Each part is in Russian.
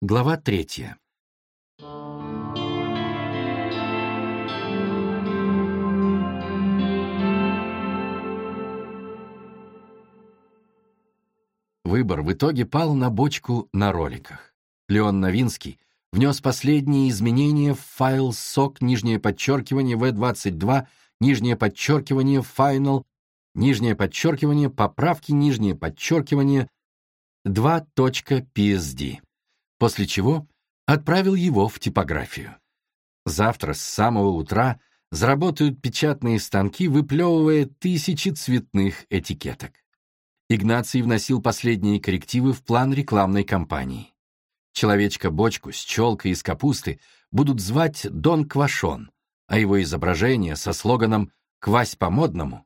Глава третья. Выбор в итоге пал на бочку на роликах. Леон Новинский внес последние изменения в файл сок нижнее подчеркивание V22 нижнее подчеркивание final нижнее подчеркивание поправки нижнее подчеркивание 2.psd, после чего отправил его в типографию. Завтра с самого утра заработают печатные станки, выплевывая тысячи цветных этикеток. Игнаций вносил последние коррективы в план рекламной кампании. Человечка-бочку с челкой из капусты будут звать Дон Квашон, а его изображение со слоганом «Квась по-модному»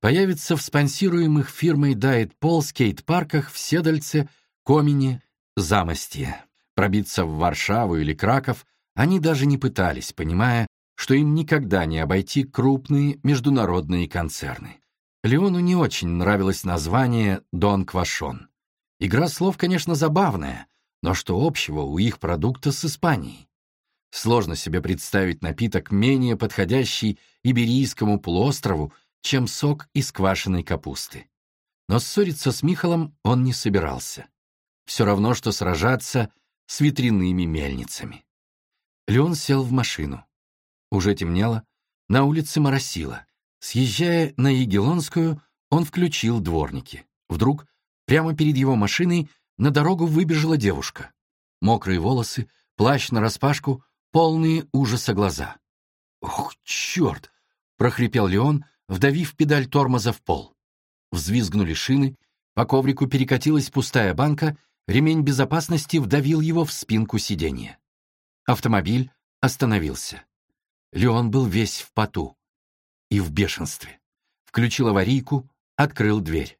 появится в спонсируемых фирмой Diet Пол скейт-парках в Седальце, Комине, Замостье. Пробиться в Варшаву или Краков они даже не пытались, понимая, что им никогда не обойти крупные международные концерны. Леону не очень нравилось название «Дон Квашон». Игра слов, конечно, забавная, но что общего у их продукта с Испанией? Сложно себе представить напиток, менее подходящий Иберийскому полуострову, чем сок из квашеной капусты. Но ссориться с Михалом он не собирался. Все равно, что сражаться с ветряными мельницами. Леон сел в машину. Уже темнело, на улице моросило. Съезжая на Егелонскую, он включил дворники. Вдруг, прямо перед его машиной, на дорогу выбежала девушка. Мокрые волосы, плащ нараспашку, полные ужаса глаза. «Ох, черт!» — прохрипел Леон, вдавив педаль тормоза в пол. Взвизгнули шины, по коврику перекатилась пустая банка, ремень безопасности вдавил его в спинку сиденья. Автомобиль остановился. Леон был весь в поту и в бешенстве. Включил аварийку, открыл дверь.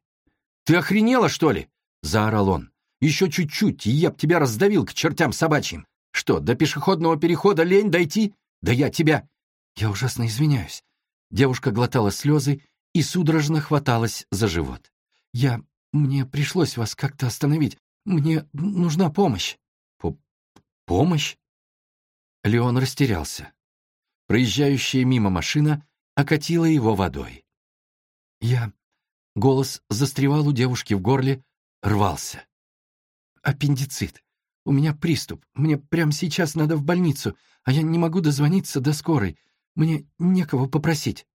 «Ты охренела, что ли?» — заорал он. «Еще чуть-чуть, и я б тебя раздавил к чертям собачьим. Что, до пешеходного перехода лень дойти? Да я тебя...» «Я ужасно извиняюсь». Девушка глотала слезы и судорожно хваталась за живот. «Я... Мне пришлось вас как-то остановить. Мне нужна помощь». П «Помощь?» Леон растерялся. Проезжающая мимо машина окатила его водой. Я... Голос застревал у девушки в горле, рвался. «Аппендицит. У меня приступ. Мне прямо сейчас надо в больницу, а я не могу дозвониться до скорой. Мне некого попросить».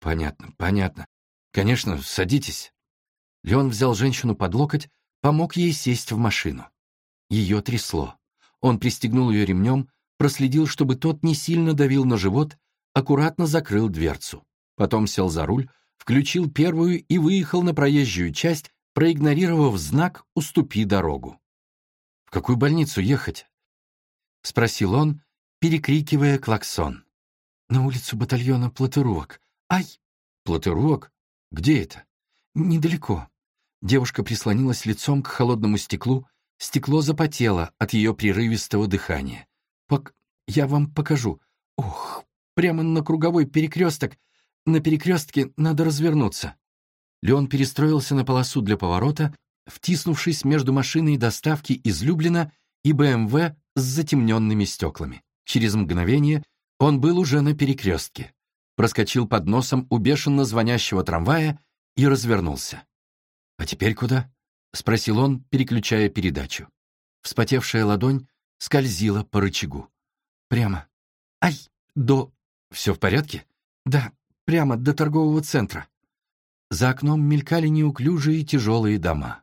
«Понятно, понятно. Конечно, садитесь». Леон взял женщину под локоть, помог ей сесть в машину. Ее трясло. Он пристегнул ее ремнем, проследил, чтобы тот не сильно давил на живот, аккуратно закрыл дверцу. Потом сел за руль, включил первую и выехал на проезжую часть, проигнорировав знак «Уступи дорогу». «В какую больницу ехать?» — спросил он, перекрикивая клаксон. «На улицу батальона Платерувок. Ай!» «Платерувок? Где это?» «Недалеко». Девушка прислонилась лицом к холодному стеклу, стекло запотело от ее прерывистого дыхания. «Пок... Я вам покажу. Ох, прямо на круговой перекресток. На перекрестке надо развернуться». Леон перестроился на полосу для поворота, втиснувшись между машиной доставки из Люблина и БМВ с затемненными стеклами. Через мгновение он был уже на перекрестке, проскочил под носом у бешено звонящего трамвая и развернулся. «А теперь куда?» — спросил он, переключая передачу. Вспотевшая ладонь скользила по рычагу. «Прямо. Ай, до...» «Все в порядке?» «Да, прямо до торгового центра». За окном мелькали неуклюжие тяжелые дома.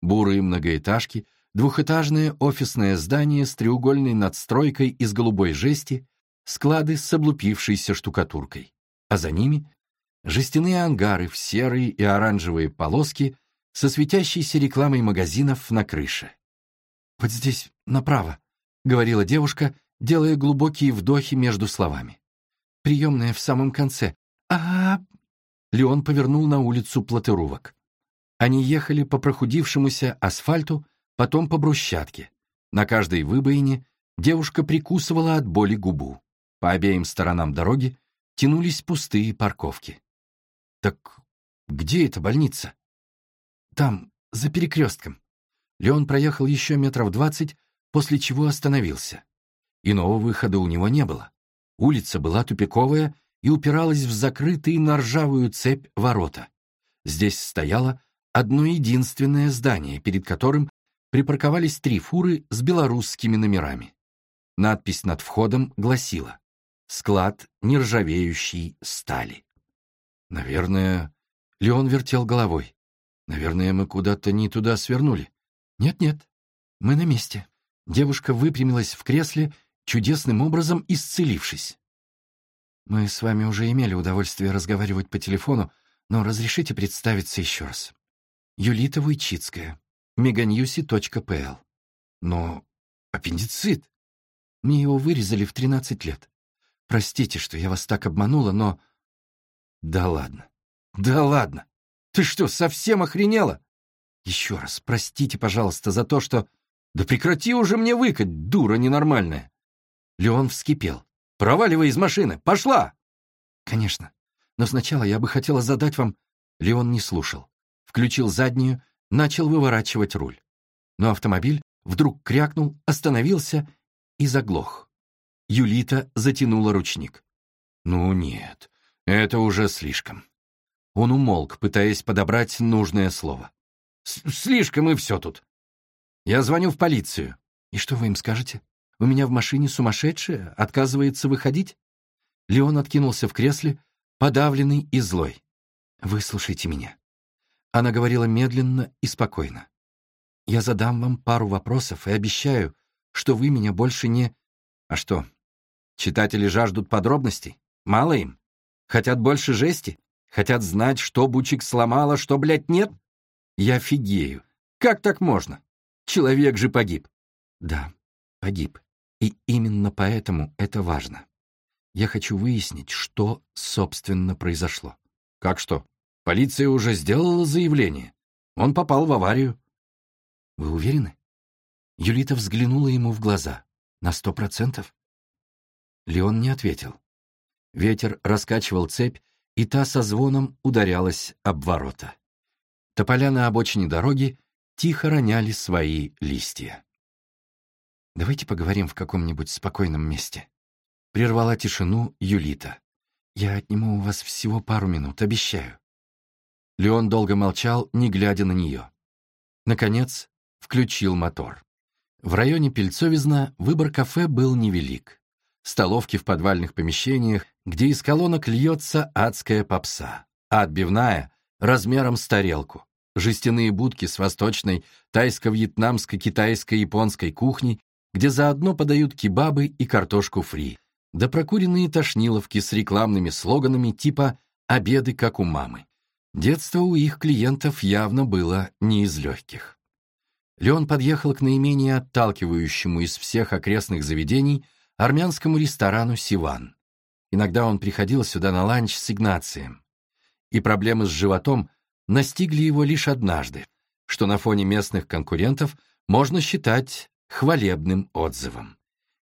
Бурые многоэтажки, двухэтажное офисное здание с треугольной надстройкой из голубой жести, склады с облупившейся штукатуркой. А за ними — жестяные ангары в серые и оранжевые полоски со светящейся рекламой магазинов на крыше. «Вот здесь, направо», — говорила девушка, делая глубокие вдохи между словами. «Приемная в самом конце. а, -а, -а Леон повернул на улицу Платерувок. Они ехали по прохудившемуся асфальту, потом по брусчатке. На каждой выбоине девушка прикусывала от боли губу. По обеим сторонам дороги тянулись пустые парковки. «Так где эта больница?» «Там, за перекрестком». Леон проехал еще метров двадцать, после чего остановился. Иного выхода у него не было. Улица была тупиковая и упиралась в закрытые на ржавую цепь ворота. Здесь стояло одно единственное здание, перед которым припарковались три фуры с белорусскими номерами. Надпись над входом гласила «Склад нержавеющей стали». Наверное, Леон вертел головой. Наверное, мы куда-то не туда свернули. Нет-нет, мы на месте. Девушка выпрямилась в кресле, чудесным образом исцелившись. Мы с вами уже имели удовольствие разговаривать по телефону, но разрешите представиться еще раз. Юлита Войчицкая, meganewsy.pl. Но аппендицит. Мне его вырезали в 13 лет. Простите, что я вас так обманула, но... Да ладно. Да ладно. Ты что, совсем охренела? Еще раз, простите, пожалуйста, за то, что... Да прекрати уже мне выкать, дура ненормальная. Леон вскипел. Проваливай из машины. Пошла! Конечно. Но сначала я бы хотела задать вам... Леон не слушал. Включил заднюю, начал выворачивать руль. Но автомобиль вдруг крякнул, остановился и заглох. Юлита затянула ручник. «Ну нет, это уже слишком». Он умолк, пытаясь подобрать нужное слово. «Слишком и все тут. Я звоню в полицию. И что вы им скажете? У меня в машине сумасшедшая, отказывается выходить?» Леон откинулся в кресле, подавленный и злой. «Выслушайте меня». Она говорила медленно и спокойно. «Я задам вам пару вопросов и обещаю, что вы меня больше не...» «А что, читатели жаждут подробностей? Мало им? Хотят больше жести? Хотят знать, что Бучик сломала, что, блядь, нет? Я офигею. Как так можно? Человек же погиб». «Да, погиб. И именно поэтому это важно. Я хочу выяснить, что, собственно, произошло». «Как что? Полиция уже сделала заявление. Он попал в аварию». «Вы уверены?» Юлита взглянула ему в глаза. «На сто процентов?» Леон не ответил. Ветер раскачивал цепь, и та со звоном ударялась об ворота. Тополя на обочине дороги тихо роняли свои листья. «Давайте поговорим в каком-нибудь спокойном месте», — прервала тишину Юлита. «Я отниму у вас всего пару минут, обещаю». Леон долго молчал, не глядя на нее. Наконец, включил мотор. В районе Пельцовизна выбор кафе был невелик. Столовки в подвальных помещениях, где из колонок льется адская попса, а отбивная — размером с тарелку. Жестяные будки с восточной, тайско-вьетнамской, китайской, японской кухней, где заодно подают кебабы и картошку фри, да прокуренные тошниловки с рекламными слоганами типа «обеды, как у мамы». Детство у их клиентов явно было не из легких. Леон подъехал к наименее отталкивающему из всех окрестных заведений армянскому ресторану «Сиван». Иногда он приходил сюда на ланч с Игнацием. И проблемы с животом настигли его лишь однажды, что на фоне местных конкурентов можно считать хвалебным отзывом.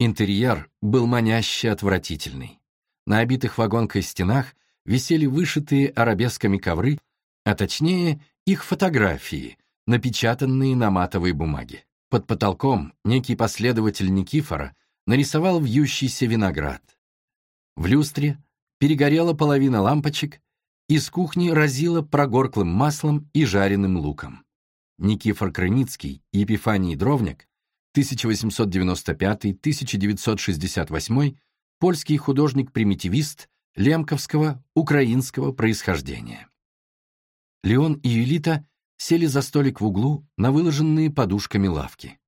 Интерьер был маняще отвратительный. На обитых вагонкой стенах висели вышитые арабесками ковры, а точнее их фотографии, напечатанные на матовой бумаге. Под потолком некий последователь Никифора нарисовал вьющийся виноград. В люстре перегорела половина лампочек, из кухни разило прогорклым маслом и жареным луком. Никифор Крыницкий и Епифаний Дровняк 1895-1968 польский художник-примитивист лемковского, украинского происхождения. Леон и Юлита сели за столик в углу на выложенные подушками лавки.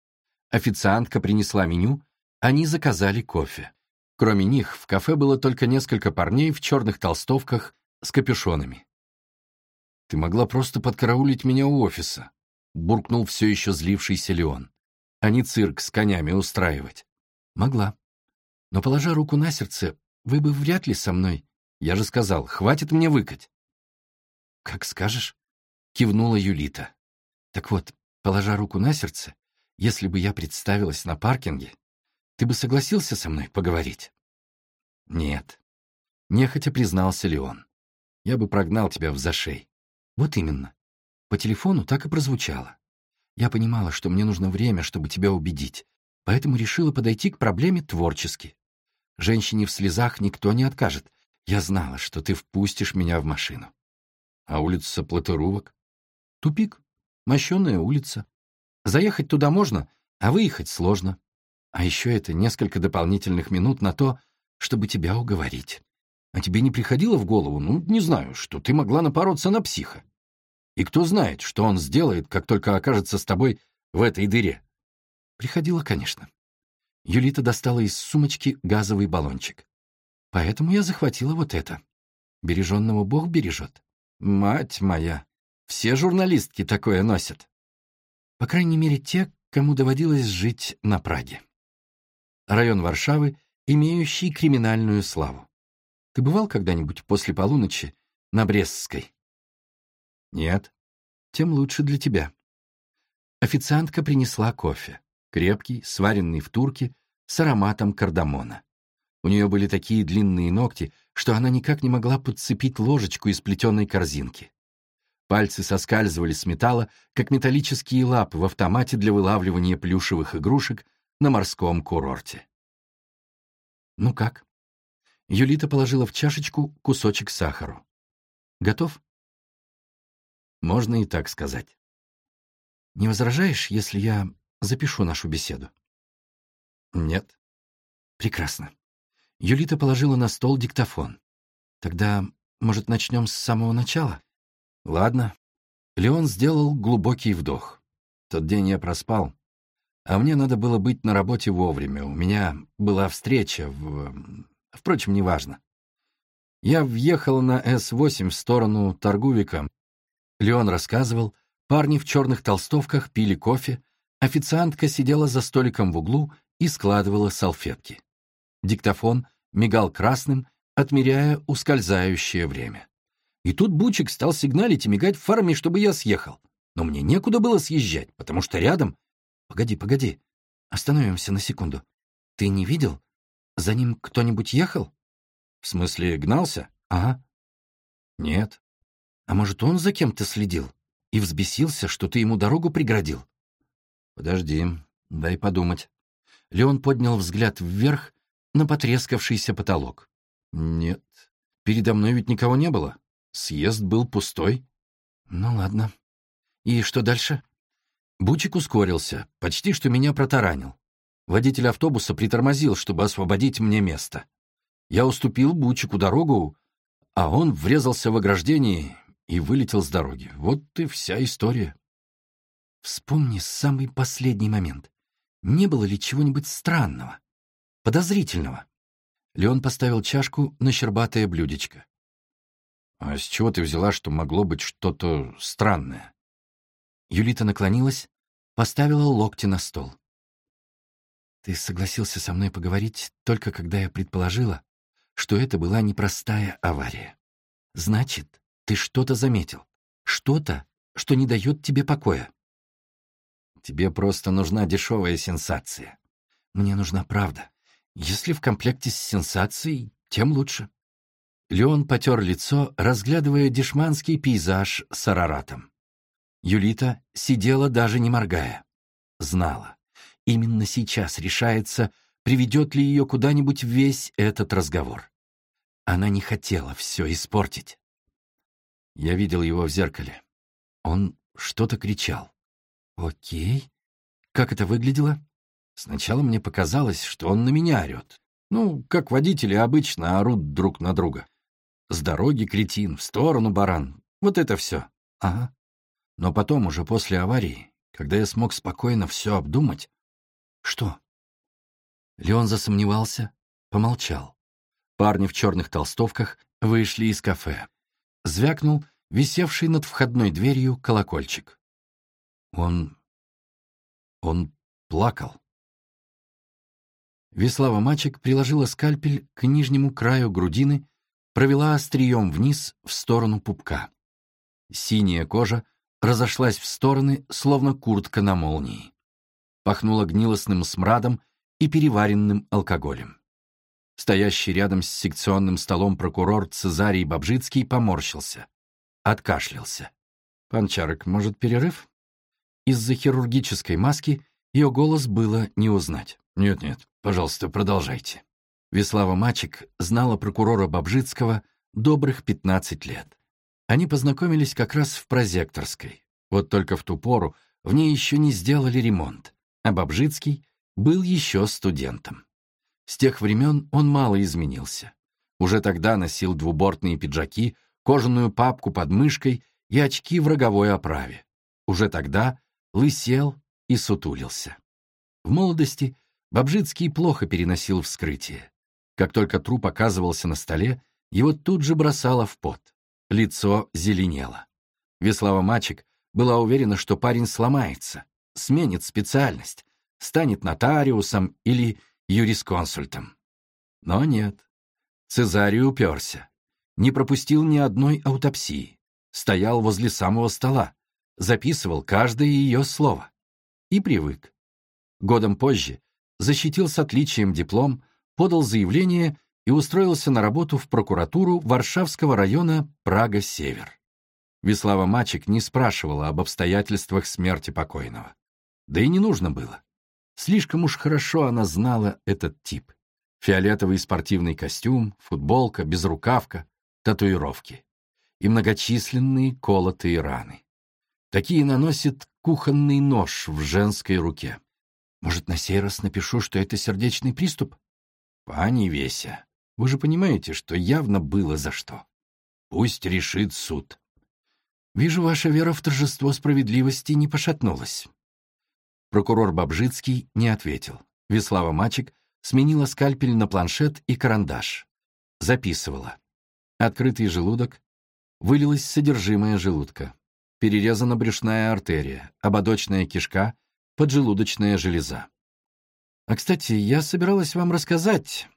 Официантка принесла меню, они заказали кофе. Кроме них, в кафе было только несколько парней в черных толстовках с капюшонами. «Ты могла просто подкараулить меня у офиса», — буркнул все еще злившийся Леон. «А не цирк с конями устраивать». «Могла. Но, положа руку на сердце, вы бы вряд ли со мной. Я же сказал, хватит мне выкать». «Как скажешь», кивнула Юлита. Так вот, положа руку на сердце, если бы я представилась на паркинге, ты бы согласился со мной поговорить? Нет. Нехотя признался Леон. Я бы прогнал тебя в зашей. Вот именно. По телефону так и прозвучало. Я понимала, что мне нужно время, чтобы тебя убедить. поэтому решила подойти к проблеме творчески. Женщине в слезах никто не откажет. Я знала, что ты впустишь меня в машину. А улица Платерувок? Тупик. Мощеная улица. Заехать туда можно, а выехать сложно. А еще это несколько дополнительных минут на то, чтобы тебя уговорить. А тебе не приходило в голову, ну, не знаю, что ты могла напороться на психа? И кто знает, что он сделает, как только окажется с тобой в этой дыре? Приходило, конечно. Юлита достала из сумочки газовый баллончик. Поэтому я захватила вот это. Береженного Бог бережет. Мать моя, все журналистки такое носят. По крайней мере, те, кому доводилось жить на Праге. Район Варшавы, имеющий криминальную славу. Ты бывал когда-нибудь после полуночи на Брестской? Нет. Тем лучше для тебя. Официантка принесла кофе. Крепкий, сваренный в турке, с ароматом кардамона. У нее были такие длинные ногти, что она никак не могла подцепить ложечку из плетеной корзинки. Пальцы соскальзывали с металла, как металлические лапы в автомате для вылавливания плюшевых игрушек на морском курорте. «Ну как?» Юлита положила в чашечку кусочек сахару. «Готов?» «Можно и так сказать». «Не возражаешь, если я запишу нашу беседу?» «Нет». «Прекрасно». Юлита положила на стол диктофон. «Тогда, может, начнем с самого начала?» «Ладно». Леон сделал глубокий вдох. Тот день я проспал, а мне надо было быть на работе вовремя. У меня была встреча в... Впрочем, неважно. Я въехал на С-8 в сторону Торгувика. Леон рассказывал, парни в черных толстовках пили кофе, официантка сидела за столиком в углу и складывала салфетки. Диктофон мигал красным, отмеряя ускользающее время. И тут Бучик стал сигналить и мигать фарами, чтобы я съехал. Но мне некуда было съезжать, потому что рядом... Погоди, погоди. Остановимся на секунду. Ты не видел? За ним кто-нибудь ехал? В смысле, гнался? Ага. Нет. А может, он за кем-то следил и взбесился, что ты ему дорогу преградил? Подожди, дай подумать. Леон поднял взгляд вверх на потрескавшийся потолок. Нет, передо мной ведь никого не было. Съезд был пустой. Ну ладно. И что дальше? Бучик ускорился, почти что меня протаранил. Водитель автобуса притормозил, чтобы освободить мне место. Я уступил Бучику дорогу, а он врезался в ограждение и вылетел с дороги. Вот и вся история. Вспомни самый последний момент. Не было ли чего-нибудь странного, подозрительного? Леон поставил чашку на щербатое блюдечко. «А с чего ты взяла, что могло быть что-то странное?» Юлита наклонилась, поставила локти на стол. «Ты согласился со мной поговорить только когда я предположила, что это была непростая авария. Значит, ты что-то заметил, что-то, что не дает тебе покоя. Тебе просто нужна дешевая сенсация. Мне нужна правда. Если в комплекте с сенсацией, тем лучше. Леон потер лицо, разглядывая дешманский пейзаж с Араратом. Юлита сидела даже не моргая. Знала. Именно сейчас решается, приведет ли ее куда-нибудь весь этот разговор. Она не хотела все испортить. Я видел его в зеркале. Он что-то кричал. «Окей. Как это выглядело?» Сначала мне показалось, что он на меня орет. Ну, как водители обычно орут друг на друга. С дороги кретин, в сторону баран. Вот это все. Ага. Но потом, уже после аварии, когда я смог спокойно все обдумать... Что? Леон засомневался, помолчал. Парни в черных толстовках вышли из кафе. Звякнул висевший над входной дверью колокольчик. Он... он плакал. Веслава Мачек приложила скальпель к нижнему краю грудины провела острием вниз в сторону пупка. Синяя кожа разошлась в стороны, словно куртка на молнии. Пахнула гнилостным смрадом и переваренным алкоголем. Стоящий рядом с секционным столом прокурор Цезарий Бабжицкий поморщился. Откашлялся. «Панчарок, может, перерыв?» Из-за хирургической маски Ее голос было не узнать. «Нет-нет, пожалуйста, продолжайте». Веслава Мачек знала прокурора Бобжицкого добрых 15 лет. Они познакомились как раз в прозекторской. Вот только в ту пору в ней еще не сделали ремонт, а Бобжицкий был еще студентом. С тех времен он мало изменился. Уже тогда носил двубортные пиджаки, кожаную папку под мышкой и очки в роговой оправе. Уже тогда лысел и сутулился. В молодости Бобжицкий плохо переносил вскрытие. Как только труп оказывался на столе, его тут же бросало в пот. Лицо зеленело. Веслава Мачек была уверена, что парень сломается, сменит специальность, станет нотариусом или юрисконсультом. Но нет. Цезарий уперся. Не пропустил ни одной аутопсии. Стоял возле самого стола, записывал каждое ее слово. И привык. Годом позже защитил с отличием диплом, подал заявление и устроился на работу в прокуратуру Варшавского района Прага-Север. Веслава Мачек не спрашивала об обстоятельствах смерти покойного. Да и не нужно было. Слишком уж хорошо она знала этот тип. Фиолетовый спортивный костюм, футболка, безрукавка, татуировки и многочисленные колотые раны. Такие наносит кухонный нож в женской руке. Может, на сей раз напишу, что это сердечный приступ? Пани Веся, вы же понимаете, что явно было за что. Пусть решит суд. Вижу, ваша вера в торжество справедливости не пошатнулась. Прокурор Бабжицкий не ответил. Веслава Мачек сменила скальпель на планшет и карандаш. Записывала. Открытый желудок. Вылилось содержимое желудка. Перерезана брюшная артерия, ободочная кишка, поджелудочная железа. А, кстати, я собиралась вам рассказать,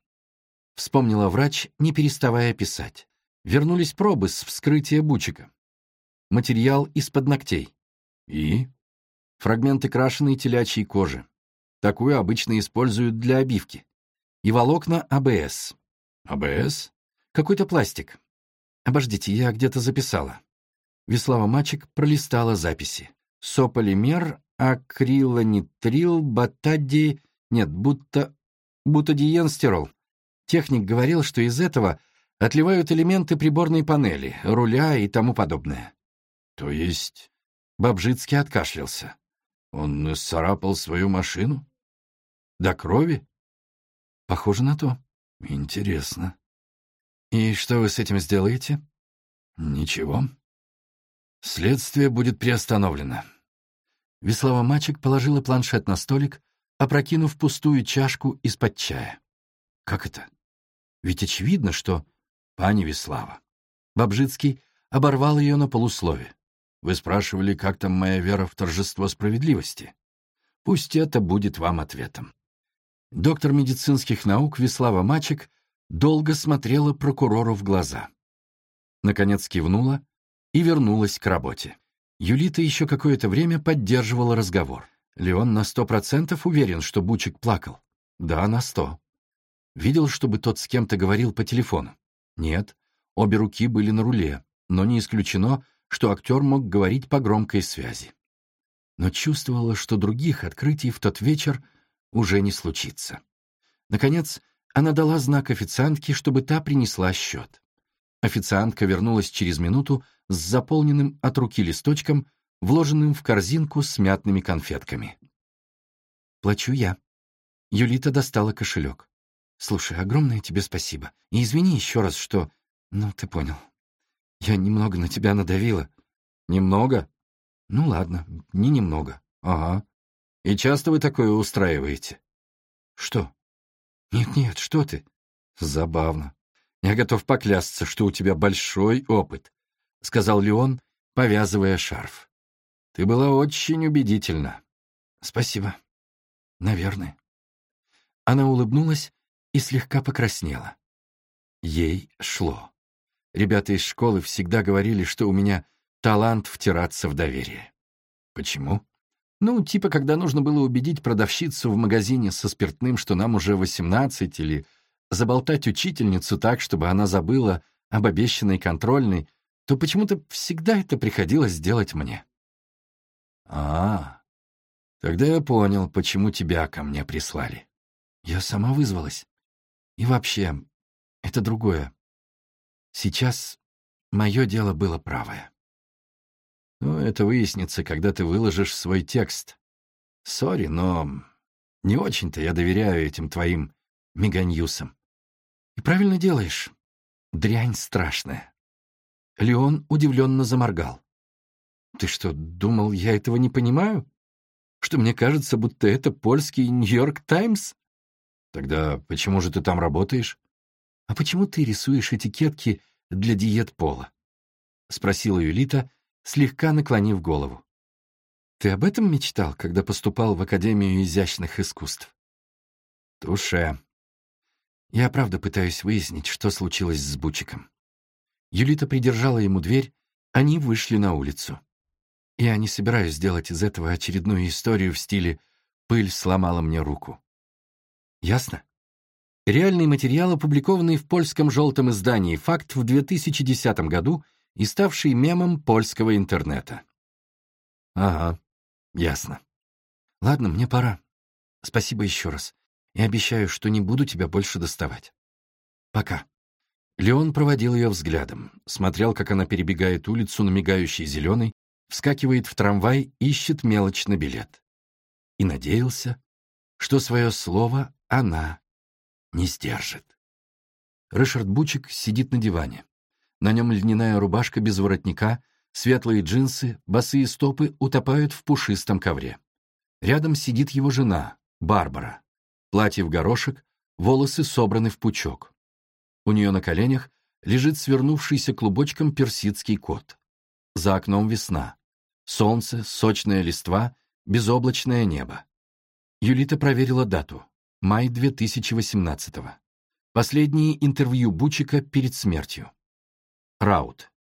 Вспомнила врач, не переставая писать. Вернулись пробы с вскрытия бучика. Материал из-под ногтей. И? Фрагменты крашеной телячьей кожи. Такую обычно используют для обивки. И волокна АБС. АБС? Какой-то пластик. Обождите, я где-то записала. Веслава Мачек пролистала записи. Сополимер, акрилонитрил, батади... Нет, будто... бутадиенстерол. Техник говорил, что из этого отливают элементы приборной панели, руля и тому подобное. То есть... Бабжицкий откашлялся. Он царапал свою машину? До крови? Похоже на то. Интересно. И что вы с этим сделаете? Ничего. Следствие будет приостановлено. Веслава Мачек положила планшет на столик, опрокинув пустую чашку из-под чая. Как это? Ведь очевидно, что... Пани Веслава. Бабжицкий оборвал ее на полуслове. Вы спрашивали, как там моя вера в торжество справедливости? Пусть это будет вам ответом. Доктор медицинских наук Веслава Мачек долго смотрела прокурору в глаза. Наконец кивнула и вернулась к работе. Юлита еще какое-то время поддерживала разговор. Леон на сто процентов уверен, что Бучик плакал. Да, на сто. Видел, чтобы тот с кем-то говорил по телефону? Нет. Обе руки были на руле, но не исключено, что актер мог говорить по громкой связи. Но чувствовала, что других открытий в тот вечер уже не случится. Наконец, она дала знак официантке, чтобы та принесла счет. Официантка вернулась через минуту с заполненным от руки листочком, вложенным в корзинку с мятными конфетками. «Плачу я». Юлита достала кошелек. Слушай, огромное тебе спасибо. И извини еще раз, что... Ну, ты понял. Я немного на тебя надавила. Немного? Ну ладно, не немного. Ага. И часто вы такое устраиваете? Что? Нет-нет, что ты? Забавно. Я готов поклясться, что у тебя большой опыт, сказал Леон, повязывая шарф. Ты была очень убедительна. Спасибо. Наверное. Она улыбнулась и слегка покраснела. Ей шло. Ребята из школы всегда говорили, что у меня талант втираться в доверие. Почему? Ну, типа, когда нужно было убедить продавщицу в магазине со спиртным, что нам уже 18, или заболтать учительницу так, чтобы она забыла об обещанной контрольной, то почему-то всегда это приходилось делать мне. А, -а, -а. Тогда я понял, почему тебя ко мне прислали. Я сама вызвалась. И вообще, это другое. Сейчас мое дело было правое. Ну, это выяснится, когда ты выложишь свой текст. Сори, но не очень-то я доверяю этим твоим меганьюсам. И правильно делаешь. Дрянь страшная. Леон удивленно заморгал. Ты что, думал, я этого не понимаю? Что мне кажется, будто это польский Нью-Йорк Таймс? Тогда почему же ты там работаешь? А почему ты рисуешь этикетки для диет Пола? Спросила Юлита, слегка наклонив голову. Ты об этом мечтал, когда поступал в Академию изящных искусств? Туше. Я правда пытаюсь выяснить, что случилось с Бучиком. Юлита придержала ему дверь, они вышли на улицу. Я не собираюсь сделать из этого очередную историю в стиле «пыль сломала мне руку». Ясно? Реальный материал, опубликованный в польском желтом издании «Факт» в 2010 году и ставший мемом польского интернета. Ага, ясно. Ладно, мне пора. Спасибо еще раз. И обещаю, что не буду тебя больше доставать. Пока. Леон проводил ее взглядом, смотрел, как она перебегает улицу на мигающий зеленый, вскакивает в трамвай, ищет мелочь на билет. И надеялся, что свое слово она не сдержит. Ришард Бучик сидит на диване. На нем льняная рубашка без воротника, светлые джинсы, босые стопы утопают в пушистом ковре. Рядом сидит его жена, Барбара. Платье в горошек, волосы собраны в пучок. У нее на коленях лежит свернувшийся клубочком персидский кот. За окном весна. Солнце, сочная листва, безоблачное небо. Юлита проверила дату. Май 2018 -го. Последнее интервью Бучика перед смертью. Раут.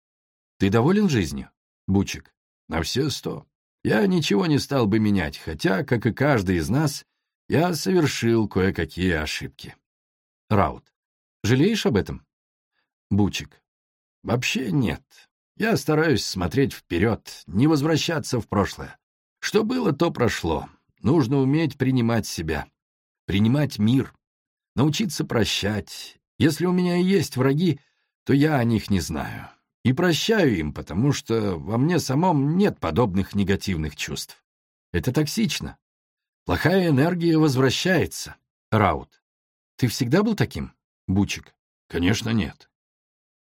Ты доволен жизнью? Бучик. На все сто. Я ничего не стал бы менять, хотя, как и каждый из нас, я совершил кое-какие ошибки. Раут. Жалеешь об этом? Бучик. Вообще нет. Я стараюсь смотреть вперед, не возвращаться в прошлое. Что было, то прошло. Нужно уметь принимать себя, принимать мир, научиться прощать. Если у меня и есть враги, то я о них не знаю. И прощаю им, потому что во мне самом нет подобных негативных чувств. Это токсично. Плохая энергия возвращается. Раут. Ты всегда был таким? Бучик. Конечно, нет.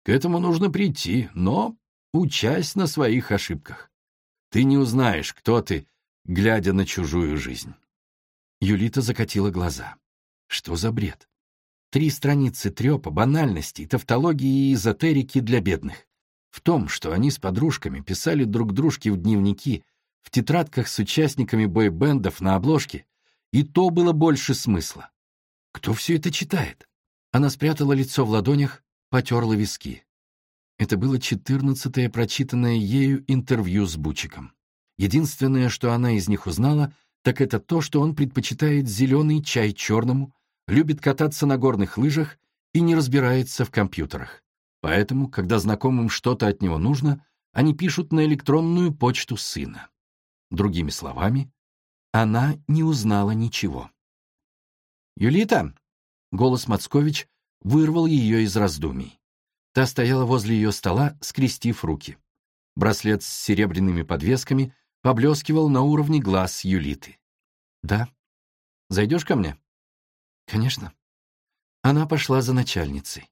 К этому нужно прийти, но учась на своих ошибках. Ты не узнаешь, кто ты, глядя на чужую жизнь. Юлита закатила глаза. Что за бред? Три страницы трепа, банальностей, тавтологии и эзотерики для бедных. В том, что они с подружками писали друг дружке в дневники, в тетрадках с участниками бойбендов на обложке, и то было больше смысла. Кто все это читает? Она спрятала лицо в ладонях, потерла виски. Это было четырнадцатое прочитанное ею интервью с Бучиком. Единственное, что она из них узнала, так это то, что он предпочитает зеленый чай черному, любит кататься на горных лыжах и не разбирается в компьютерах. Поэтому, когда знакомым что-то от него нужно, они пишут на электронную почту сына. Другими словами, она не узнала ничего. «Юлита!» — голос Мацкович вырвал ее из раздумий. Та стояла возле ее стола, скрестив руки. Браслет с серебряными подвесками поблескивал на уровне глаз Юлиты. «Да. Зайдешь ко мне?» «Конечно». Она пошла за начальницей.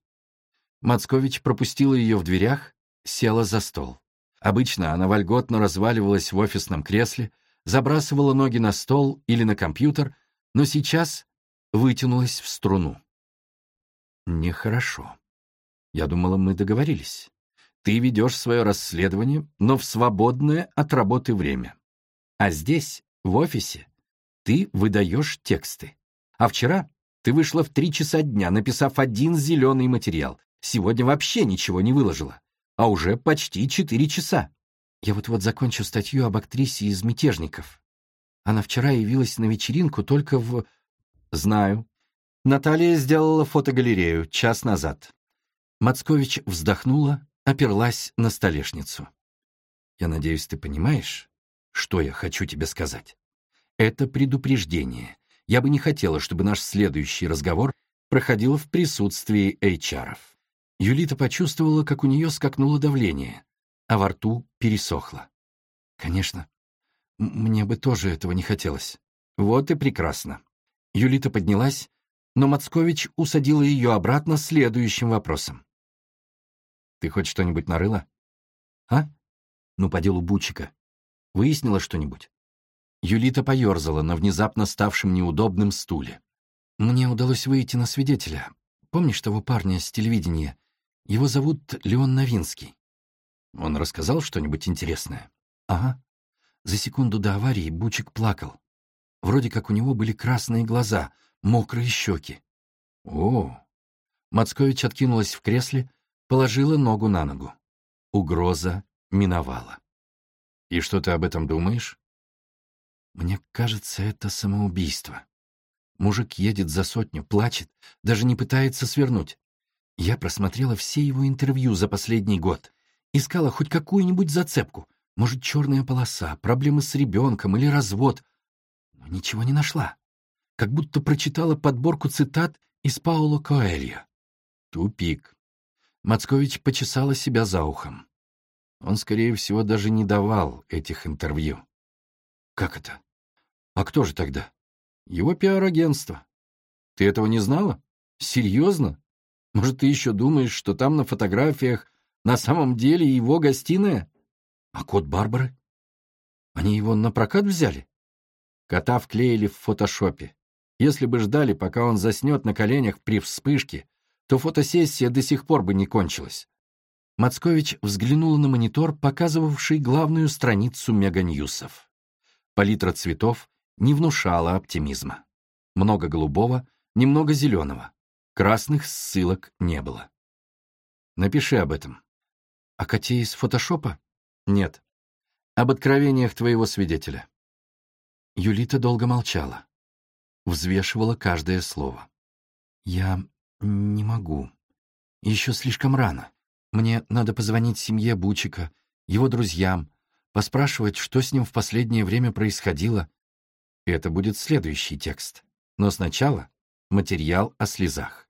Мацкович пропустила ее в дверях, села за стол. Обычно она вольготно разваливалась в офисном кресле, забрасывала ноги на стол или на компьютер, но сейчас вытянулась в струну. Нехорошо. Я думала, мы договорились. Ты ведешь свое расследование, но в свободное от работы время. А здесь, в офисе, ты выдаешь тексты. А вчера ты вышла в три часа дня, написав один зеленый материал. Сегодня вообще ничего не выложила. А уже почти четыре часа. Я вот-вот закончу статью об актрисе из «Мятежников». Она вчера явилась на вечеринку только в... Знаю. Наталья сделала фотогалерею час назад. Мацкович вздохнула, оперлась на столешницу. «Я надеюсь, ты понимаешь, что я хочу тебе сказать. Это предупреждение. Я бы не хотела, чтобы наш следующий разговор проходил в присутствии HR-ов. Юлита почувствовала, как у нее скакнуло давление, а во рту пересохло. Конечно, мне бы тоже этого не хотелось. Вот и прекрасно. Юлита поднялась, но Мацкович усадила ее обратно следующим вопросом. «Ты хоть что-нибудь нарыла?» «А? Ну, по делу Бучика. Выяснила что-нибудь?» Юлита поерзала на внезапно ставшем неудобном стуле. «Мне удалось выйти на свидетеля. Помнишь того парня с телевидения? Его зовут Леон Новинский. Он рассказал что-нибудь интересное?» «Ага. За секунду до аварии Бучик плакал. Вроде как у него были красные глаза, мокрые щеки. О! Мацкович откинулась в кресле, положила ногу на ногу. Угроза миновала. «И что ты об этом думаешь?» «Мне кажется, это самоубийство. Мужик едет за сотню, плачет, даже не пытается свернуть. Я просмотрела все его интервью за последний год. Искала хоть какую-нибудь зацепку. Может, черная полоса, проблемы с ребенком или развод. Но ничего не нашла. Как будто прочитала подборку цитат из Пауло Коэльо. Тупик. Мацкович почесала себя за ухом. Он, скорее всего, даже не давал этих интервью. Как это? А кто же тогда? Его пиар-агентство. Ты этого не знала? Серьезно? Может, ты еще думаешь, что там на фотографиях на самом деле его гостиная? А кот Барбары? Они его на прокат взяли? Кота вклеили в фотошопе. Если бы ждали, пока он заснет на коленях при вспышке, то фотосессия до сих пор бы не кончилась. Мацкович взглянула на монитор, показывавший главную страницу меганьюсов. Палитра цветов не внушала оптимизма. Много голубого, немного зеленого. Красных ссылок не было. Напиши об этом. О коте из фотошопа? Нет. Об откровениях твоего свидетеля. Юлита долго молчала. Взвешивала каждое слово. Я не могу. Еще слишком рано. Мне надо позвонить семье Бучика, его друзьям, поспрашивать, что с ним в последнее время происходило. Это будет следующий текст. Но сначала материал о слезах.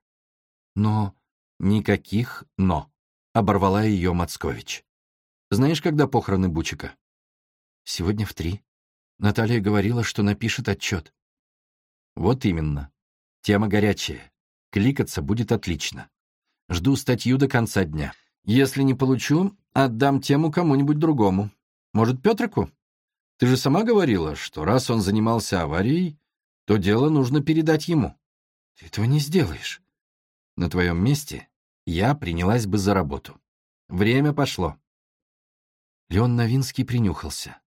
Но никаких «но», — оборвала ее Мацкович. Знаешь, когда похороны Бучика? Сегодня в три. Наталья говорила, что напишет отчет. Вот именно. Тема горячая. Кликаться будет отлично. Жду статью до конца дня. Если не получу, отдам тему кому-нибудь другому. Может, Петрику? Ты же сама говорила, что раз он занимался аварией, то дело нужно передать ему. Ты этого не сделаешь. На твоем месте я принялась бы за работу. Время пошло. Леон Новинский принюхался.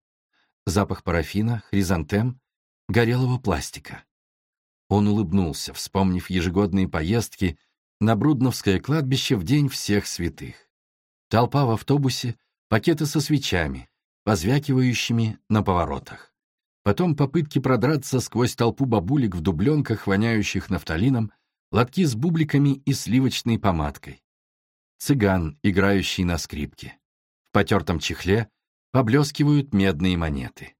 Запах парафина, хризантем, горелого пластика. Он улыбнулся, вспомнив ежегодные поездки на Брудновское кладбище в День всех святых. Толпа в автобусе, пакеты со свечами, позвякивающими на поворотах. Потом попытки продраться сквозь толпу бабулек в дубленках, воняющих нафталином, лотки с бубликами и сливочной помадкой. Цыган, играющий на скрипке. В потертом чехле поблескивают медные монеты.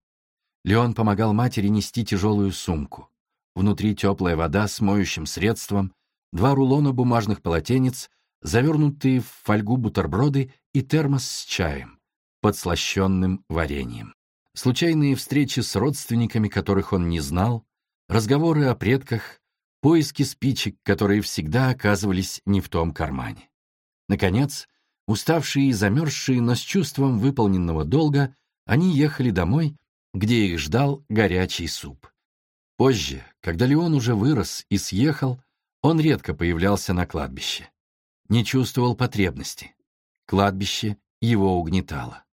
Леон помогал матери нести тяжелую сумку. Внутри теплая вода с моющим средством, два рулона бумажных полотенец, завернутые в фольгу бутерброды и термос с чаем, подслащенным вареньем. Случайные встречи с родственниками, которых он не знал, разговоры о предках, поиски спичек, которые всегда оказывались не в том кармане. Наконец, Уставшие и замерзшие, но с чувством выполненного долга, они ехали домой, где их ждал горячий суп. Позже, когда Леон уже вырос и съехал, он редко появлялся на кладбище. Не чувствовал потребности. Кладбище его угнетало.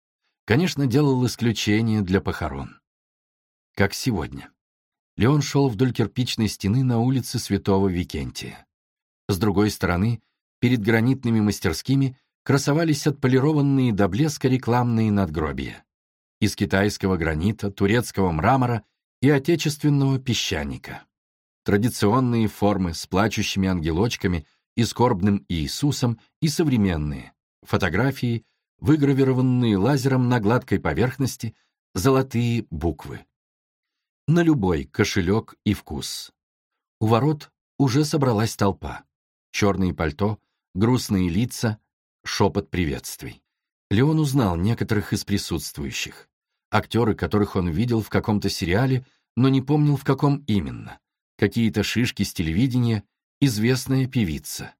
Конечно, делал исключение для похорон. Как сегодня. Леон шел вдоль кирпичной стены на улице Святого Викентия. С другой стороны, перед гранитными мастерскими красовались отполированные до блеска рекламные надгробия. Из китайского гранита, турецкого мрамора и отечественного песчаника. Традиционные формы с плачущими ангелочками и скорбным Иисусом и современные. Фотографии, выгравированные лазером на гладкой поверхности, золотые буквы. на любой кошелек и вкус. У ворот уже собралась толпа. Черные пальто, грустные лица, шепот приветствий. Леон узнал некоторых из присутствующих. Актеры, которых он видел в каком-то сериале, но не помнил, в каком именно. Какие-то шишки с телевидения, известная певица.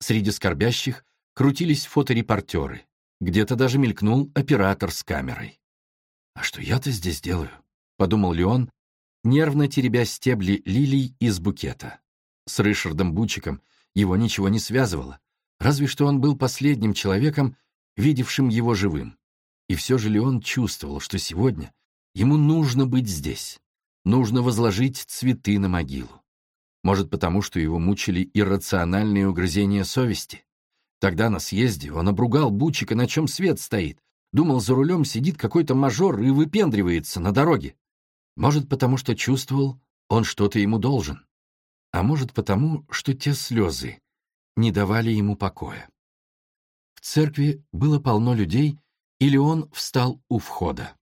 Среди скорбящих крутились фоторепортеры. Где-то даже мелькнул оператор с камерой. «А что я-то здесь делаю?» — подумал Леон, нервно теребя стебли лилий из букета. С Ришардом Бучиком его ничего не связывало, разве что он был последним человеком, видевшим его живым. И все же Леон чувствовал, что сегодня ему нужно быть здесь, нужно возложить цветы на могилу. Может, потому что его мучили иррациональные угрызения совести? Тогда на съезде он обругал Бучика, на чем свет стоит. Думал, за рулем сидит какой-то мажор и выпендривается на дороге. Может, потому что чувствовал, он что-то ему должен. А может, потому, что те слезы не давали ему покоя. В церкви было полно людей, или он встал у входа.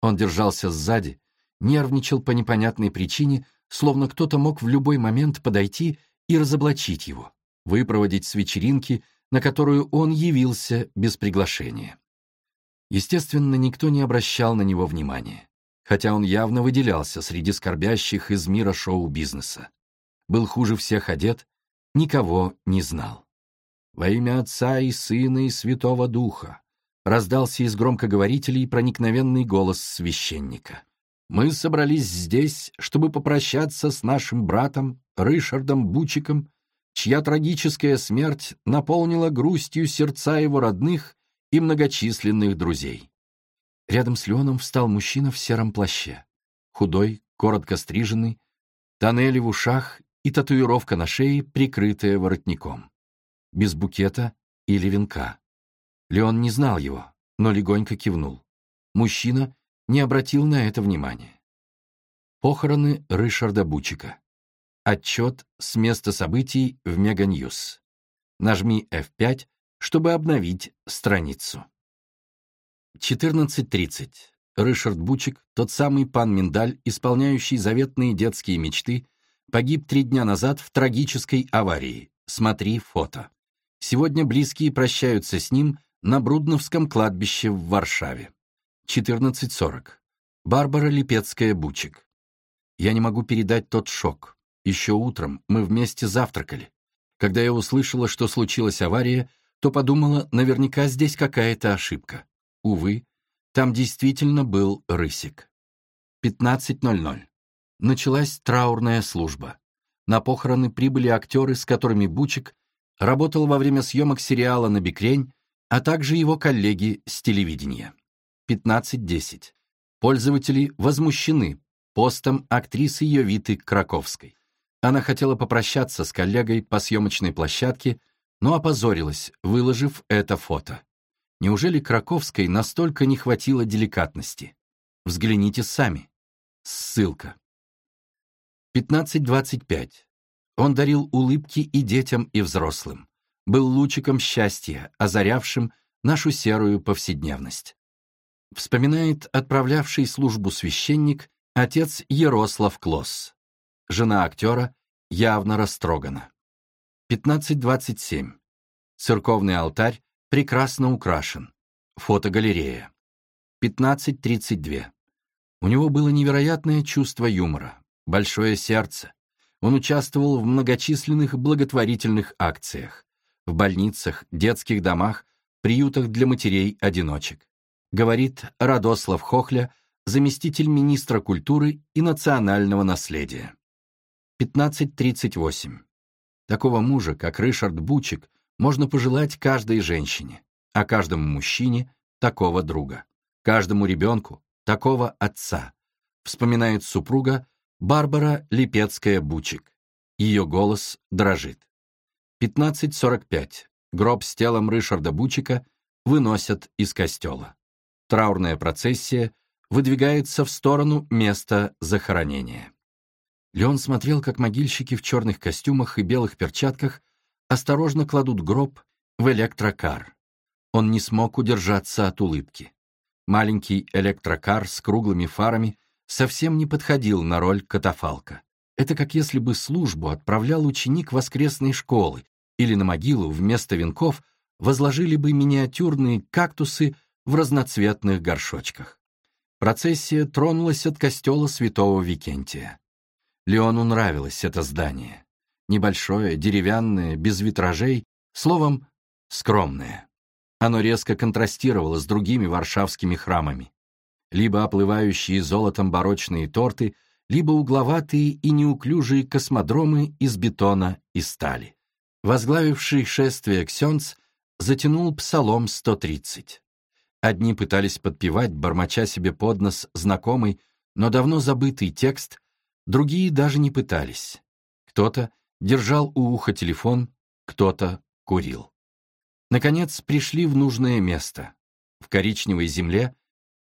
Он держался сзади, нервничал по непонятной причине, словно кто-то мог в любой момент подойти и разоблачить его, выпроводить с вечеринки, на которую он явился без приглашения. Естественно, никто не обращал на него внимания, хотя он явно выделялся среди скорбящих из мира шоу-бизнеса. Был хуже всех одет, никого не знал. «Во имя Отца и Сына и Святого Духа», раздался из громкоговорителей проникновенный голос священника. «Мы собрались здесь, чтобы попрощаться с нашим братом Ришардом Бучиком, чья трагическая смерть наполнила грустью сердца его родных и многочисленных друзей». Рядом с Леоном встал мужчина в сером плаще. Худой, коротко стриженный, тоннели в ушах и татуировка на шее, прикрытая воротником. Без букета или венка. Леон не знал его, но легонько кивнул. Мужчина не обратил на это внимания. Похороны Ришарда Бучика. Отчет с места событий в Меганьюз. Нажми F5, чтобы обновить страницу. 14.30. Ришард Бучик, тот самый пан Миндаль, исполняющий заветные детские мечты, погиб три дня назад в трагической аварии. Смотри фото. Сегодня близкие прощаются с ним на Брудновском кладбище в Варшаве. 14.40. Барбара Липецкая-Бучик. Я не могу передать тот шок. Еще утром мы вместе завтракали. Когда я услышала, что случилась авария, то подумала, наверняка здесь какая-то ошибка. Увы, там действительно был рысик. 15.00. Началась траурная служба. На похороны прибыли актеры, с которыми Бучик работал во время съемок сериала «На бикрень», а также его коллеги с телевидения. 15.10. Пользователи возмущены постом актрисы Йовиты Краковской. Она хотела попрощаться с коллегой по съемочной площадке, но опозорилась, выложив это фото. Неужели Краковской настолько не хватило деликатности? Взгляните сами. Ссылка. 15.25. Он дарил улыбки и детям, и взрослым был лучиком счастья, озарявшим нашу серую повседневность. Вспоминает отправлявший службу священник отец Ярослав Клосс. Жена актера явно растрогана. 15.27. Церковный алтарь прекрасно украшен. Фотогалерея. 15.32. У него было невероятное чувство юмора, большое сердце. Он участвовал в многочисленных благотворительных акциях в больницах, детских домах, приютах для матерей-одиночек. Говорит Радослав Хохля, заместитель министра культуры и национального наследия. 1538. Такого мужа, как Ришард Бучик, можно пожелать каждой женщине, а каждому мужчине — такого друга, каждому ребенку — такого отца, вспоминает супруга Барбара Липецкая-Бучик. Ее голос дрожит. 15.45. Гроб с телом Ришарда Бучика выносят из костела. Траурная процессия выдвигается в сторону места захоронения. Леон смотрел, как могильщики в черных костюмах и белых перчатках осторожно кладут гроб в электрокар. Он не смог удержаться от улыбки. Маленький электрокар с круглыми фарами совсем не подходил на роль катафалка. Это как если бы службу отправлял ученик воскресной школы, или на могилу вместо венков возложили бы миниатюрные кактусы в разноцветных горшочках. Процессия тронулась от костела святого Викентия. Леону нравилось это здание. Небольшое, деревянное, без витражей, словом, скромное. Оно резко контрастировало с другими варшавскими храмами. Либо оплывающие золотом барочные торты, либо угловатые и неуклюжие космодромы из бетона и стали. Возглавивший шествие Ксенц затянул псалом 130. Одни пытались подпевать, бормоча себе под нос знакомый, но давно забытый текст, другие даже не пытались. Кто-то держал у уха телефон, кто-то курил. Наконец пришли в нужное место. В коричневой земле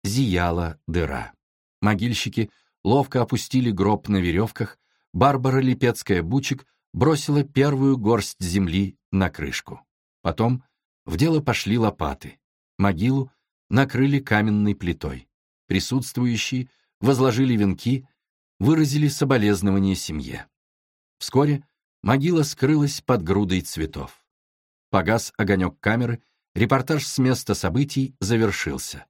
зияла дыра. Могильщики ловко опустили гроб на веревках, Барбара Липецкая-Бучик бросила первую горсть земли на крышку. Потом в дело пошли лопаты. Могилу накрыли каменной плитой. Присутствующие возложили венки, выразили соболезнование семье. Вскоре могила скрылась под грудой цветов. Погас огонек камеры, репортаж с места событий завершился.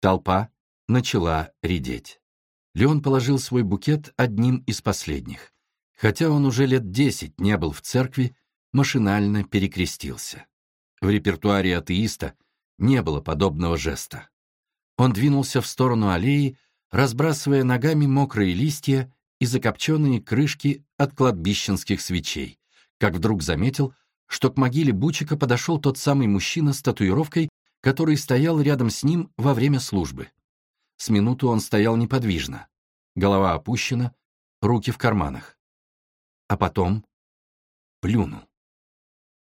Толпа начала редеть. Леон положил свой букет одним из последних. Хотя он уже лет десять не был в церкви, машинально перекрестился. В репертуаре атеиста не было подобного жеста. Он двинулся в сторону аллеи, разбрасывая ногами мокрые листья и закопченные крышки от кладбищенских свечей, как вдруг заметил, что к могиле Бучика подошел тот самый мужчина с татуировкой, который стоял рядом с ним во время службы. С минуту он стоял неподвижно, голова опущена, руки в карманах. А потом плюнул.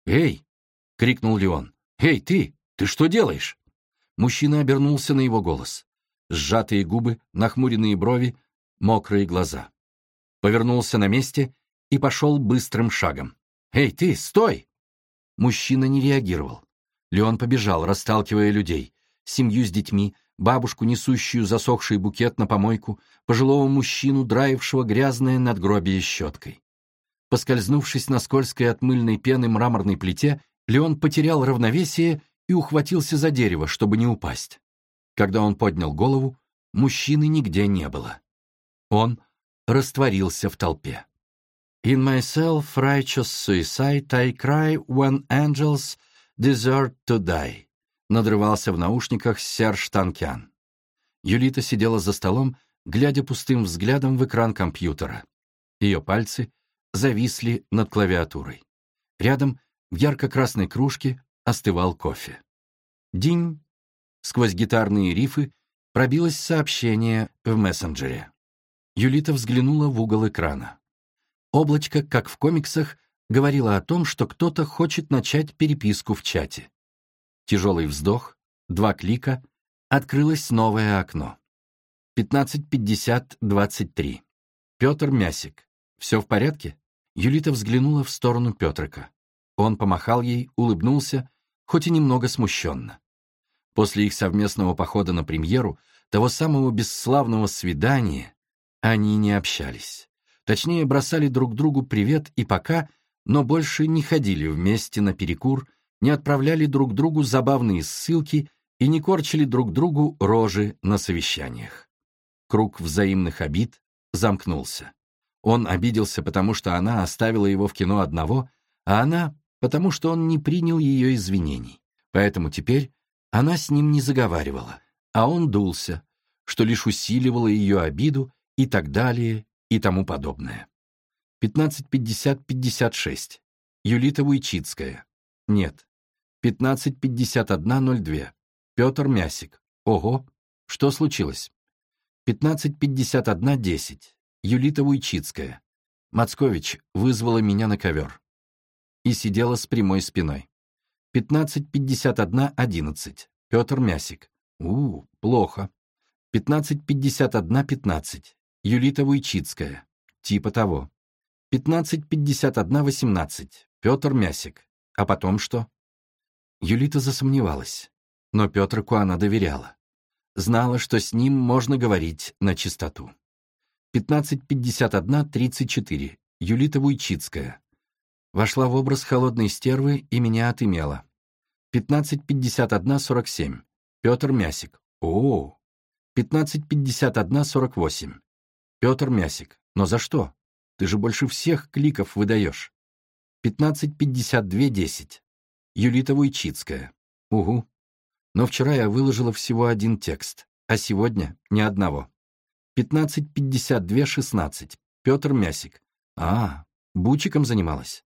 «Эй!» — крикнул Леон. «Эй, ты! Ты что делаешь?» Мужчина обернулся на его голос. Сжатые губы, нахмуренные брови, мокрые глаза. Повернулся на месте и пошел быстрым шагом. «Эй, ты, стой!» Мужчина не реагировал. Леон побежал, расталкивая людей. Семью с детьми, бабушку, несущую засохший букет на помойку, пожилого мужчину, драившего грязное надгробие щеткой. Поскользнувшись на скользкой от мыльной пены мраморной плите, Леон потерял равновесие и ухватился за дерево, чтобы не упасть. Когда он поднял голову, мужчины нигде не было. Он растворился в толпе. In myself righteous suicide I cry when angels desert to die. Надрывался в наушниках Серж Танкян. Юлита сидела за столом, глядя пустым взглядом в экран компьютера. Ее пальцы зависли над клавиатурой. Рядом, в ярко-красной кружке, остывал кофе. Динь! Сквозь гитарные рифы пробилось сообщение в мессенджере. Юлита взглянула в угол экрана. Облачко, как в комиксах, говорило о том, что кто-то хочет начать переписку в чате. Тяжелый вздох, два клика, открылось новое окно. 15.50-23. Петр Мясик. Все в порядке? Юлита взглянула в сторону Петрика. Он помахал ей, улыбнулся, хоть и немного смущенно. После их совместного похода на премьеру, того самого бесславного свидания, они не общались. Точнее, бросали друг другу привет и пока, но больше не ходили вместе на перекур, не отправляли друг другу забавные ссылки и не корчили друг другу рожи на совещаниях. Круг взаимных обид замкнулся. Он обиделся, потому что она оставила его в кино одного, а она — потому что он не принял ее извинений. Поэтому теперь она с ним не заговаривала, а он дулся, что лишь усиливало ее обиду и так далее, и тому подобное. 15.50-56. Юлита Вуйчицкая. Нет. 15.51.02. Петр Мясик. Ого, что случилось? 15.51.10. Юлита Вуйчицкая. Мацкович вызвала меня на ковер. И сидела с прямой спиной. 15.51.11. Петр Мясик. У, плохо. 15.51.15. Юлита Вуйчицкая. Типа того. 15.51.18. Петр Мясик. А потом что? Юлита засомневалась. Но Петрику она доверяла. знала, что с ним можно говорить на чистоту. 15.51.34. Юлита Вуйчицкая. Вошла в образ холодной стервы и меня отымела. 15.51.47. Петр Мясик. О, 15.51.48. Петр Мясик. Но за что? Ты же больше всех кликов выдаешь. 15.52.10. Юлита Вуйчицкая. Угу. Но вчера я выложила всего один текст, а сегодня ни одного. 15.52.16. Петр Мясик. А, бучиком занималась.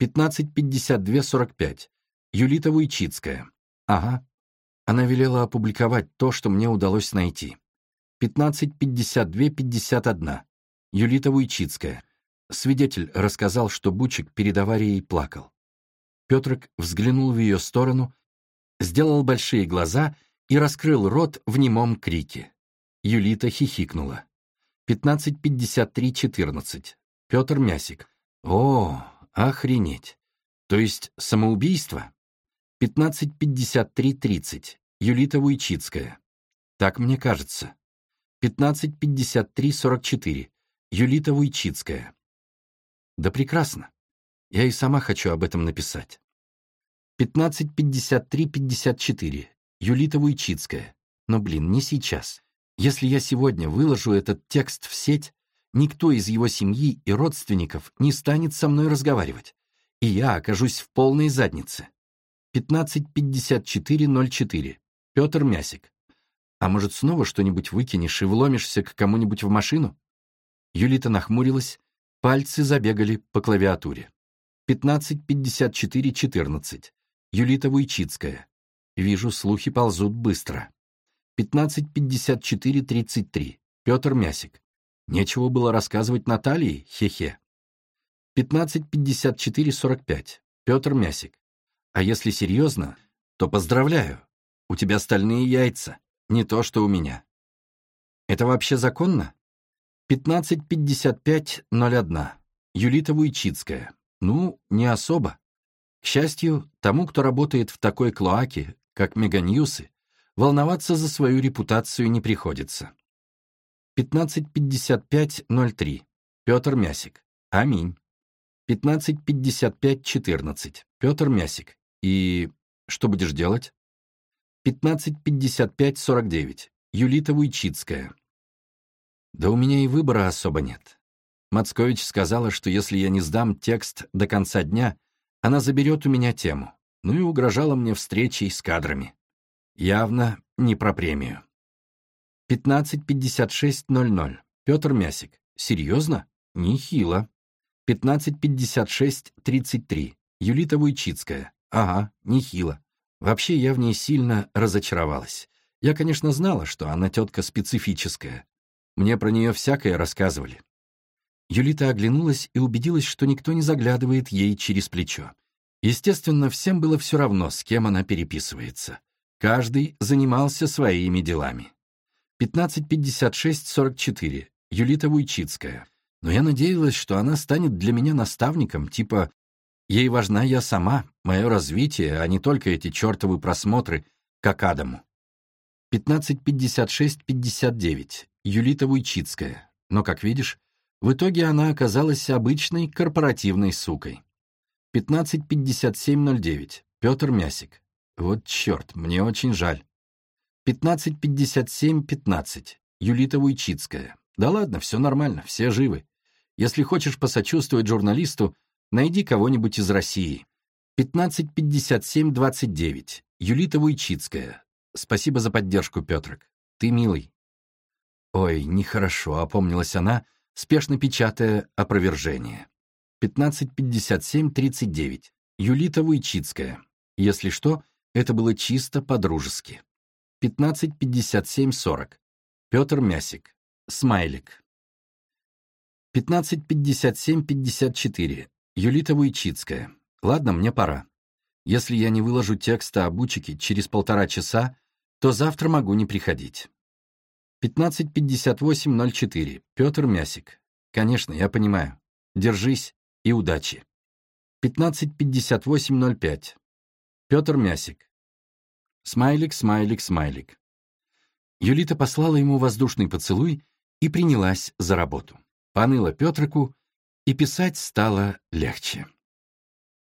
15.52.45. Юлита Вуйчицкая. Ага. Она велела опубликовать то, что мне удалось найти. 15.52.51. Юлита Вуйчицкая. Свидетель рассказал, что Бучик перед аварией плакал. Петрик взглянул в ее сторону, сделал большие глаза и раскрыл рот в немом крике. Юлита хихикнула. 15.53.14. Петр Мясик. О, охренеть. То есть самоубийство? 15.53.30. Юлита Вуйчицкая. Так мне кажется. 15.53.44. Юлита Вуйчицкая. Да прекрасно. Я и сама хочу об этом написать. 15.53.54. Юлита Вуйчицкая. Но, блин, не сейчас. Если я сегодня выложу этот текст в сеть, никто из его семьи и родственников не станет со мной разговаривать, и я окажусь в полной заднице. 15.54.04. Петр Мясик. А может, снова что-нибудь выкинешь и вломишься к кому-нибудь в машину? Юлита нахмурилась, пальцы забегали по клавиатуре. 15.54.14. Юлита Вуйчицкая. Вижу, слухи ползут быстро. 15.54.33. Петр Мясик. Нечего было рассказывать Наталье, хе-хе. 15.54.45. Петр Мясик. А если серьезно, то поздравляю. У тебя стальные яйца, не то, что у меня. Это вообще законно? 15.55.01. Юлита Вуйчицкая. Ну, не особо. К счастью, тому, кто работает в такой клоаке, как Меганьюсы, волноваться за свою репутацию не приходится. 15.55.03. Петр Мясик. Аминь. 15.55.14. Петр Мясик. И что будешь делать? 15.55.49. Юлита Вуйчицкая. Да у меня и выбора особо нет. Мацкович сказала, что если я не сдам текст до конца дня, она заберет у меня тему, ну и угрожала мне встречей с кадрами. Явно не про премию. 15.56.00. Петр Мясик. Серьезно? Нехило. 15.56.33. Юлита Вуйчицкая. Ага, нехило. Вообще я в ней сильно разочаровалась. Я, конечно, знала, что она тетка специфическая. Мне про нее всякое рассказывали. Юлита оглянулась и убедилась, что никто не заглядывает ей через плечо. Естественно, всем было все равно, с кем она переписывается. Каждый занимался своими делами. 15.56.44. Юлита Вуйчицкая. Но я надеялась, что она станет для меня наставником, типа «Ей важна я сама, мое развитие, а не только эти чертовы просмотры, как Адаму». 15.56.59. Юлита Вуйчицкая. Но, как видишь, в итоге она оказалась обычной корпоративной сукой. 15.57.09. Петр Мясик. Вот черт, мне очень жаль. 15.57.15. Юлита Вуйчицкая. Да ладно, все нормально, все живы. Если хочешь посочувствовать журналисту, найди кого-нибудь из России. 15.57.29. Юлита Вуйчицкая. Спасибо за поддержку, Петрик. Ты милый. Ой, нехорошо, опомнилась она, спешно печатая опровержение. 15.57.39. Юлита Вуйчицкая. Если что, это было чисто по-дружески. 15.57.40. Петр Мясик. Смайлик. 15.57.54. Юлита Вуйчицкая. Ладно, мне пора. Если я не выложу текста об учике через полтора часа, то завтра могу не приходить. 15.58.04. Петр Мясик. Конечно, я понимаю. Держись и удачи. 15.58.05. Петр Мясик. Смайлик, смайлик, смайлик. Юлита послала ему воздушный поцелуй и принялась за работу. Поныла Петрику, и писать стало легче.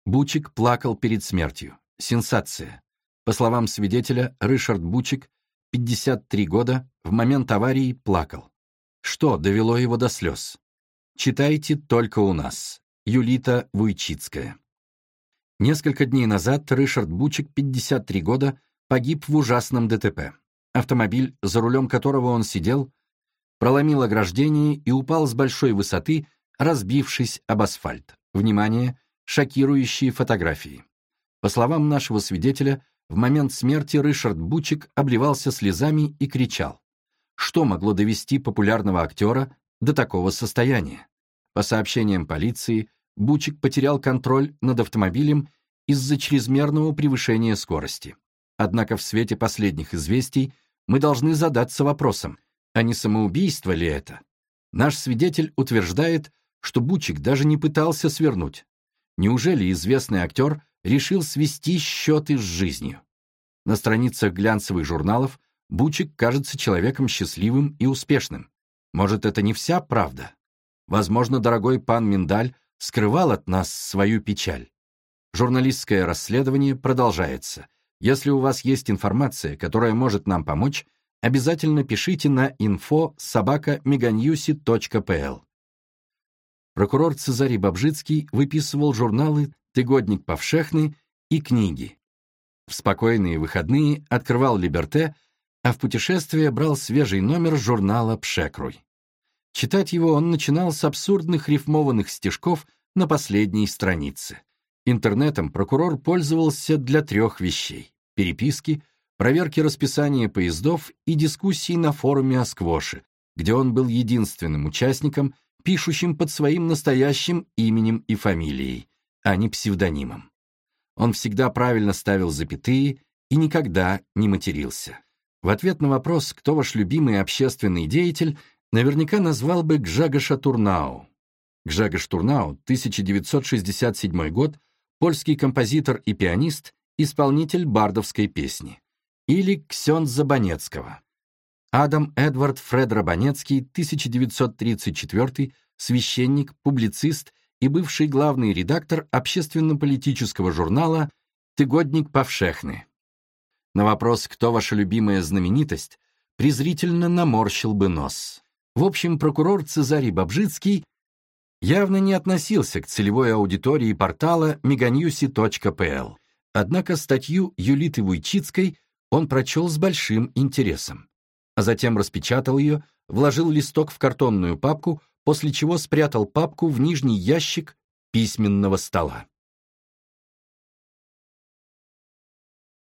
Бучик плакал перед смертью. Сенсация. По словам свидетеля, Ришард Бучик, 53 года, в момент аварии плакал. Что довело его до слез? Читайте только у нас. Юлита Вуйчицкая. Несколько дней назад Ришард Бучик, 53 года, погиб в ужасном ДТП. Автомобиль, за рулем которого он сидел, проломил ограждение и упал с большой высоты, разбившись об асфальт. Внимание, шокирующие фотографии. По словам нашего свидетеля, в момент смерти Ришард Бучик обливался слезами и кричал. Что могло довести популярного актера до такого состояния? По сообщениям полиции, Бучик потерял контроль над автомобилем из-за чрезмерного превышения скорости. Однако в свете последних известий мы должны задаться вопросом, а не самоубийство ли это? Наш свидетель утверждает, что Бучик даже не пытался свернуть. Неужели известный актер решил свести счеты с жизнью? На страницах глянцевых журналов Бучик кажется человеком счастливым и успешным. Может, это не вся правда? Возможно, дорогой пан Миндаль скрывал от нас свою печаль. Журналистское расследование продолжается. Если у вас есть информация, которая может нам помочь, обязательно пишите на info Прокурор Цезарий Бабжицкий выписывал журналы «Тыгодник Повшехны» и книги. В спокойные выходные открывал «Либерте», а в путешествие брал свежий номер журнала «Пшекруй». Читать его он начинал с абсурдных рифмованных стишков на последней странице. Интернетом прокурор пользовался для трех вещей — переписки, проверки расписания поездов и дискуссий на форуме о сквоше, где он был единственным участником, пишущим под своим настоящим именем и фамилией, а не псевдонимом. Он всегда правильно ставил запятые и никогда не матерился. В ответ на вопрос, кто ваш любимый общественный деятель, наверняка назвал бы Гжага Шатурнау. Гжага Штурнау, 1967 год, польский композитор и пианист, исполнитель бардовской песни. Или Ксенза Банецкого. Адам Эдвард Фред Рабанецкий, 1934 священник, публицист и бывший главный редактор общественно-политического журнала «Тыгодник Повшехны». На вопрос «Кто ваша любимая знаменитость?» презрительно наморщил бы нос. В общем, прокурор Цезарий Бабжицкий явно не относился к целевой аудитории портала meganews.pl. Однако статью Юлиты Вуйчицкой он прочел с большим интересом, а затем распечатал ее, вложил листок в картонную папку, после чего спрятал папку в нижний ящик письменного стола.